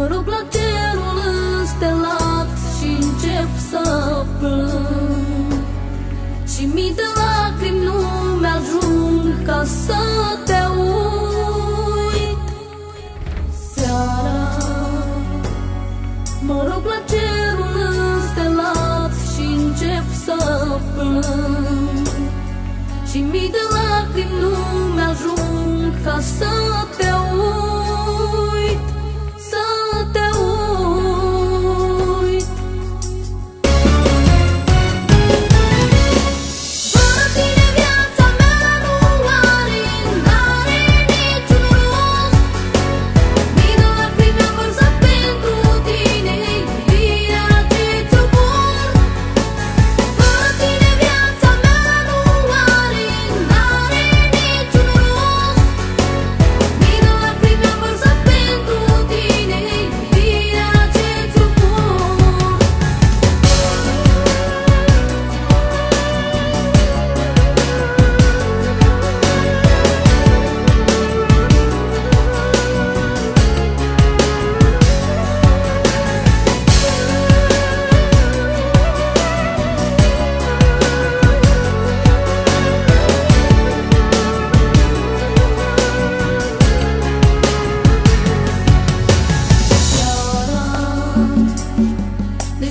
Mă rog la cerul înstelat și încep să plâng. Și mii de lacrimi nu mi-ajung ca să te uit. Seara Mă rog la cerul înstelat și încep să plâng. Și mii de lacrimi nu mi-ajung ca să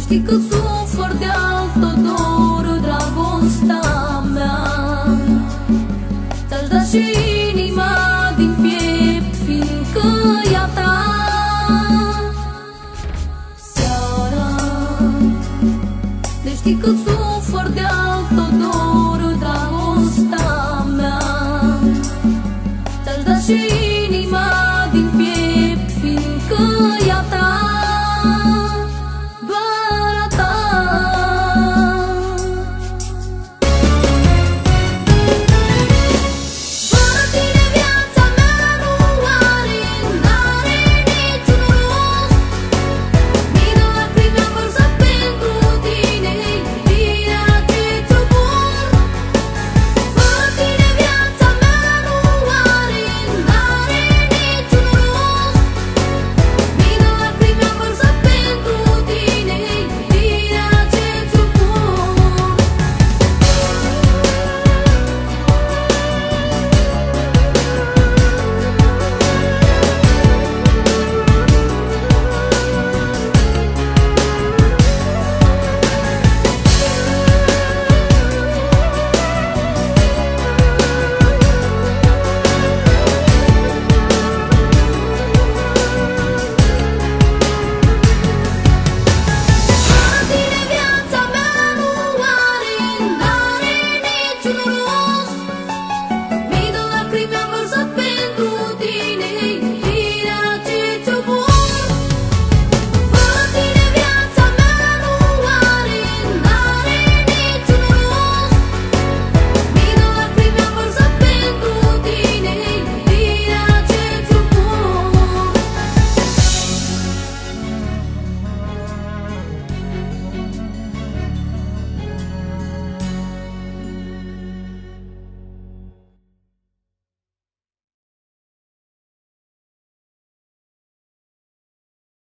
știi că sufăr de altă doră dragostea mea. Ți-aș da și inima din piept, fiindcă ea ta. Seara, de știi că sufăr de altă doră dragostea mea. Ți-aș da și inima din piept, fiindcă